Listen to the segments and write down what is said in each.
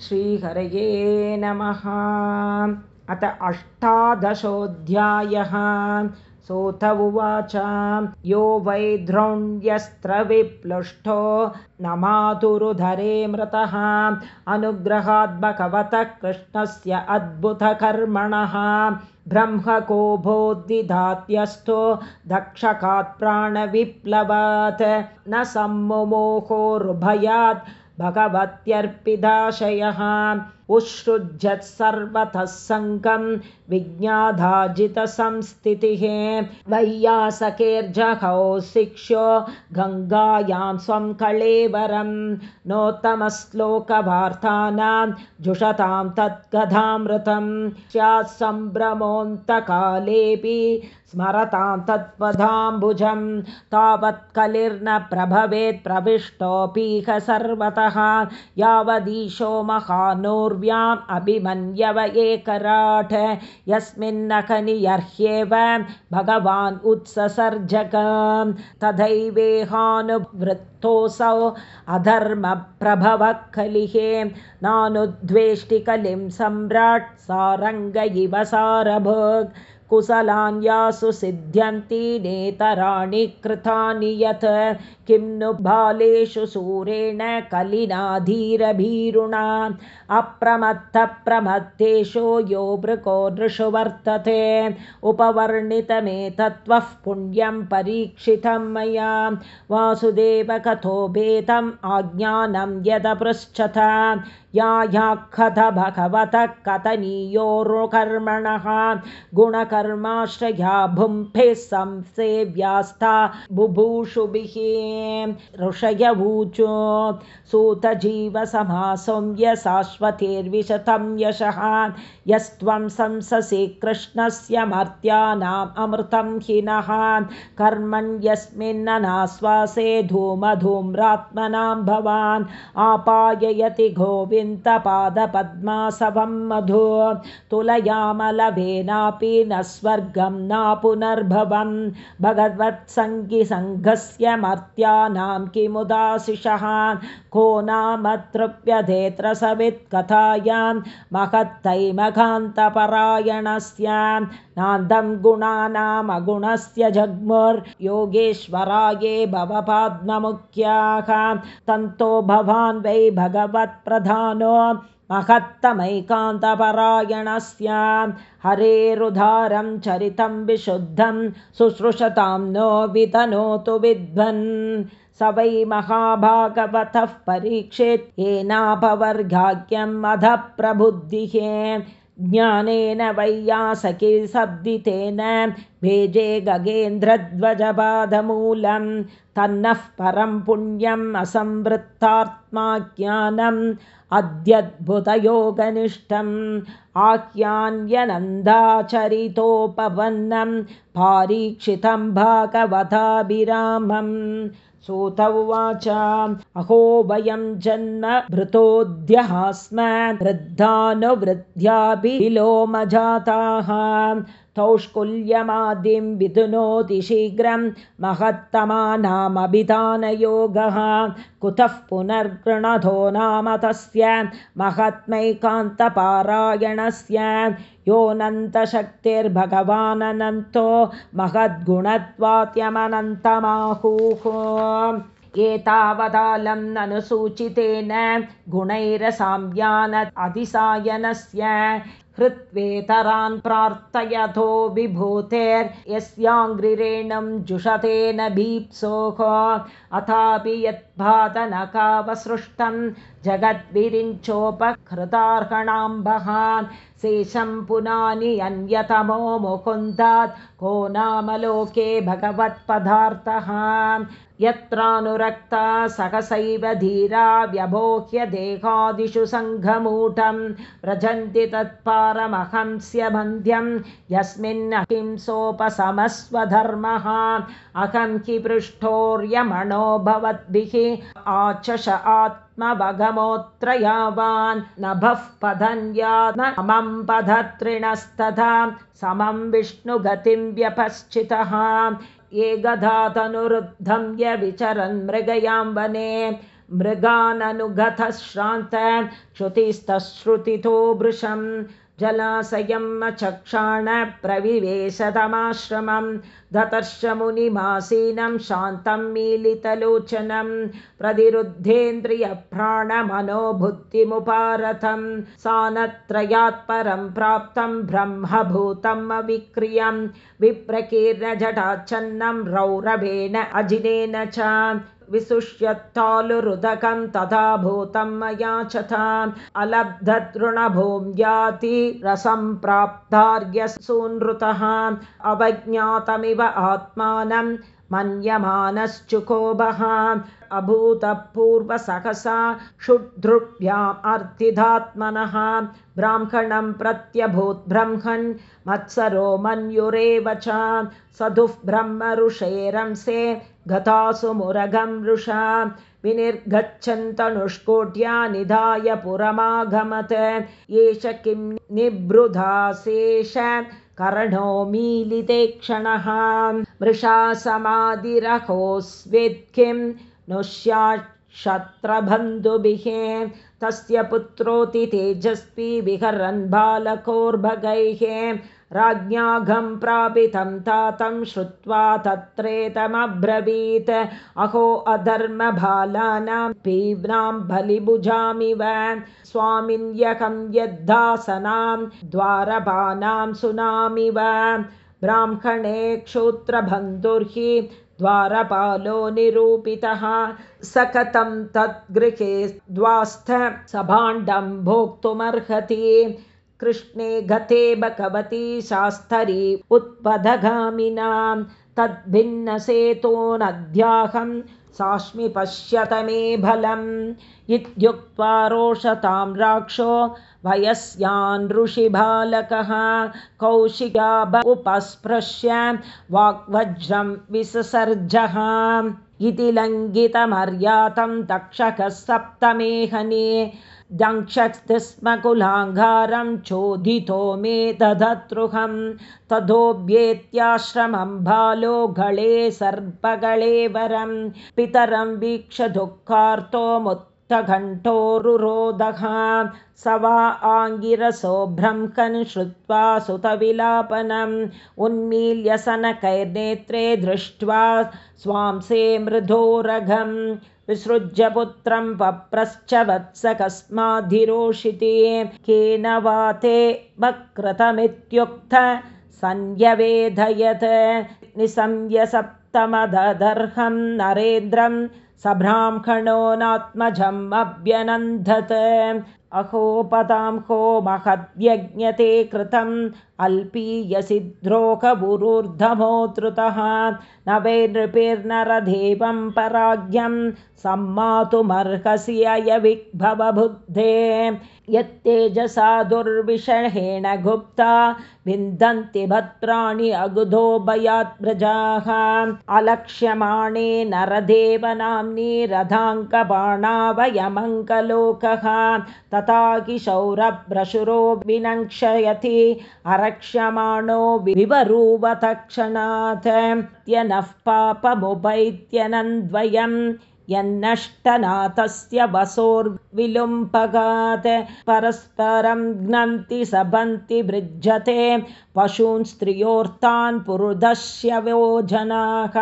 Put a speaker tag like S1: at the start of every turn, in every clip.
S1: श्रीहरये नमः। अथ अष्टादशोऽध्यायः। सोत उवाच। यो वैद्रौण्यस्त्रविप्लुष्टो न मातुरुधरे मृतः। अनुग्रहाद् भगवतः कृष्णस्य अद्भुतकर्मणः। ब्रह्मकोभोद्दिधात्यस्थो दक्षकात् प्राणविप्लवात्। न सम्मुमोहोरुभयात् भगवत्यर्पिताशयः सर्वतः सङ्गं विज्ञाधाजितसंस्थितिः। वैयासकेर्जहौ शिक्ष्यो गङ्गायां स्वं कळेवरं नोत्तमश्लोकवार्तानां जुषतां तत्कथामृतं स्यात् सम्भ्रमोऽन्तकालेऽपि स्मरतां तत्पदाम्बुजं तावत् कलिर्न प्रभवेत् प्रविष्टोऽपीह सर्वतः। यावदीशो महानोर्व्याम् अभिमन्यव एकराट् यस्मिन्नखनियर्ह्येव भगवान् उत्ससर्जक तथैवेहानुवृत्तोऽसौ अधर्मप्रभवः कलिः नानुद्वेष्टिकलिं सम्राट् सारङ्ग इव सारभोग् कुशलान्यासु सिद्ध्यन्ति नेतराणि कृतानि यत् किं नु बालेषु सूरेण कलिनाधीरभीरुणा। अप्रमत्तप्रमत्तेषु यो भृको नृषु वर्तते। उपवर्णितमेतत्त्वः पुण्यं परीक्षितं मया। वासुदेव कथो भेदम् आज्ञानं यदपृच्छथ या या कथ भगवतः कथनीयोरुकर्मणः गुणकर्माश्रया भुम्फे संसेव्यास्ता बुभूषुभिः ऋषयवूचो सूतजीवसमासौम्यशाश्वतेर्विशतं यशः यस्त्वं संससि कृष्णस्य मर्त्यानाम् अमृतं हिनः कर्मण्यस्मिन्ननाश्वासे धूमधूम्रात्मनां भवान् आपाययति तुलयामलभेनापि न स्वर्गं न पुनर्भवं। भगवत्सङ्गिसङ्घस्य मर्त्यानां किमुदाशिषः। को नाम तृप्यधेत्र सवित्कथायां महत्तैमघान्तपरायणस्य नान्दं गुणानामगुणस्य जग्मुर्योगेश्वराये भवपाद्ममुख्याः। तन्तो भवान् वै भगवत्प्रधानो महत्तमैकान्तपरायणस्य। हरेरुधारं चरितं विशुद्धं शुश्रूषतां नो वितनोतु विद्वन्। स वै महाभागवतः परीक्षेत् येनापवर्गाख्यम् अधः प्रबुद्धिः ज्ञानेन वैयासखिशब्दितेन भेजे गगेन्द्रध्वजपादमूलं तन्नः परं पुण्यम् असंवृत्तात्माख्यानम् अद्यद्भुतयोगनिष्ठम् आख्यान्यनन्दाचरितोपवन्नं पारीक्षितं भागवताभिरामम् सूत उवाच अहो वयं जन्म भृतोऽद्यः स्म वृद्धानुवृद्ध्याभिलोमजाताः। तौष्कुल्यमादिं विधुनोति शीघ्रं महत्तमानामभिधानयोगः। कुतः पुनर्गृणधो नाम तस्य महत्मैकान्तपारायणस्य योऽनन्तशक्तिर्भगवानन्तो महद्गुणत्वात्यमनन्तमाहुः एतावदालं ननुसूचितेन गुणैरसाम्यान अतिसायनस्य हृत्वेतरान् प्रार्थयथो विभूतेर्यस्याङ्घ्रिरेणं जुषतेन भीप्सोः। अथापि यत्भातनकावसृष्टं जगद्विरिञ्चोपकृतार्हणाम्बः। शेषं पुनानि अन्यतमो मुकुन्दात् को नामलोके भगवत्पदार्थः। यत्रानुरक्ता सहसैव धीरा व्यबोह्य देहादिषु सङ्घमूढं व्रजन्ति तत्पारमहंस्य बन्ध्यं यस्मिन्नहिंसोपशमस्वधर्मः अहं हि पृष्ठोर्यमणो भवद्भिः आचष आत्मभगमोऽत्र यावान् समं विष्णुगतिं व्यपश्चितः। य विचरन् मृगयां वने। मृगाननुगतः श्रान्त। श्रुतिस्तश्रुतितो भृशम् जलाशयम् अचक्षाण प्रविवेशतमाश्रमं दतर्श मुनिमासीनं शान्तं मीलितलोचनं प्रतिरुद्धेन्द्रियप्राणमनोबुद्धिमुपारथं सानत्रयात् परं प्राप्तं ब्रह्मभूतम् अविक्रियं विप्रकीर्णजटाच्छन्नं रौरवेण अजिनेन च विसुष्यत्तालुरुदकं तथा भूतं मया चथा अलब्धतृणभूम्याति रसम्प्राप्तार्यसूनृतः अवज्ञातमिव आत्मानं मन्यमानश्चुकोभः। अभूतपूर्वसहसा क्षुद्रुभ्याम् अर्थिधात्मनः। ब्राह्मणं प्रत्यभूद्ब्रह्मन् मत्सरो मन्युरेव च। सदुःब्रह्म ऋषेरंसे गतासु मुरगं वृषा विनिर्गच्छन्तनुष्कोट्या निधाय पुरमागमत्। एष किं निबृधाशेष कर्णो मीलिते क्षणः। मृषा समाधिरहोस्वित्किं नुष्याक्षत्रबन्धुभिः तस्य पुत्रोति तेजस्वी विहरन् बालकोर्भगैः राज्ञाघं प्रापितं तातं श्रुत्वा तत्रेतमब्रवीत्। अहो अधर्मबालानां पीव्नां बलिभुजामिव। स्वामिन्यकं यद्दासनां द्वारपानां सुनामिव। ब्राह्मणे क्षोत्रबन्धुर्हि द्वारपालो निरूपितः सकतं तद्गृहे द्वास्थ सभाण्डं भोक्तुमर्हति। कृष्णे गते भगवती शास्तरी उत्पदगामिनां तद्भिन्नसेतो नद्याहं साश्मि पश्यत मे बलम् इत्युक्त्वा रोषतां राक्षो वयस्यान् ऋषिबालकः कौशिका उपस्पृश्य वाग्वज्रं विससर्जः। इति लङ्घितमर्यातं तक्षकः सप्तमेहने दंक्षस्तिस्म कुलाङ्गारं चोदितो मे दधतृहं तथोऽभ्येत्याश्रमं बालो गळे सर्पगळे वरं। पितरं वीक्ष दुःखार्तो मुक्तघण्टोरुरोदः स वा आङ्गिरसो ब्रह्मन् श्रुत्वा सुतविलापनम् उन्मील्यसनकैर्नेत्रे दृष्ट्वा स्वांसे मृधोरघम् विसृज्य पुत्रं पप्रश्च वत्स कस्माद्धिरोषिते केन वा ते वक्रतमित्युक्त संयवेधयत्। निसंय सप्तमदर्हं नरेन्द्रं सब्राह्मणो नात्मजम् अभ्यनन्दत् अहोपतां हो महद्यज्ञते कृतम् अल्पीयसि द्रोकगुरुर्धमोत्रुतः न वै नृपिर्नरदेवं पराज्ञं सम्मातुमर्हसि अयविग्भवबुद्धे यत्तेजसा दुर्विषहेण गुप्ता विन्दन्ति भद्राणि अगुधो भयात्प्रजाः अलक्ष्यमाणे नरदेवनाम्नि रथाङ्कबाणावयमङ्कलोकः तथा किशौरभ्रशुरो विनङ्क्षयति अरक्ष्यमाणो विवरूवतक्षणात्। त्यनः पापमुपैत्यनन्द्वयम् यन्नष्टनाथस्य वसोर्विलुम्पगात् परस्परं घ्नन्ति सबन्ति भृज्यते पशून् स्त्रियोर्तान् पुरुधस्य वो जनाः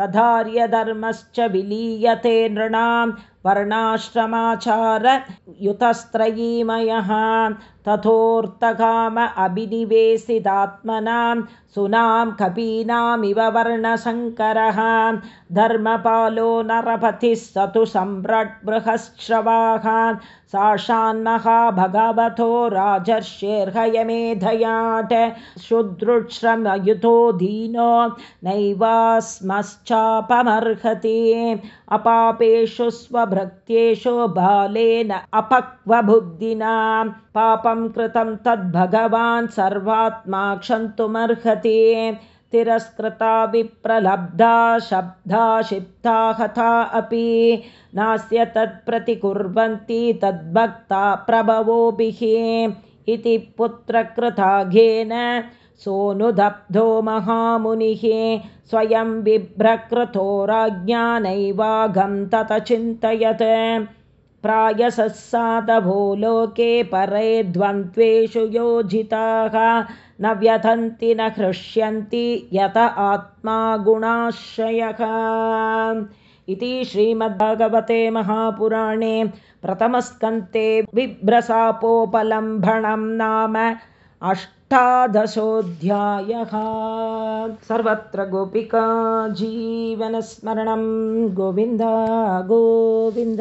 S1: तथार्यधर्मश्च विलीयते नृणां वर्णाश्रमाचारयुतस्त्रयीमयः तथोऽर्थकाम अभिनिवेशितात्मनां सुनां कपीनामिव वर्णशङ्करः। धर्मपालो नरपतिः स तु सम्राट् बृहश्रवाः साक्षान्महाभगवतो राजर्षेर्हयमेधयाट। शुद्रुश्रमयुतो दीनो नैवास्मश्चापमर्हति। अपापेषु स्वभृत्येषु बालेन अपक्वबुद्धिना पापं कृतं तद्भगवान् सर्वात्मा क्षन्तुमर्हति। तिरस्कृता विप्रलब्धा शब्दा क्षिप्ता हता अपि। नास्य तत्प्रतिकुर्वन्ति तद्भक्ता प्रभवोभिः। इति पुत्रकृताघेन सोऽनुदब्धो महामुनिः। स्वयं बिभ्रक्रतो राज्ञानैवाघं तत चिन्तयत् प्रायसः साधवो लोके परे द्वन्द्वेषु योजिताः न व्यथन्ति न हृष्यन्ति यत आत्मा गुणाश्रयः। इति श्रीमद्भगवते महापुराणे प्रथमस्कन्ते बिभ्रसापोपलम्भनं नाम अष्टादशोऽध्यायः। सर्वत्र गोपिका जीवनस्मरणं। गोविन्द गोविन्द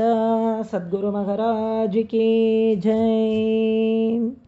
S1: सद्गुरुमहराजिके जय